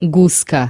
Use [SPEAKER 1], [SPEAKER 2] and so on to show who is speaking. [SPEAKER 1] гуска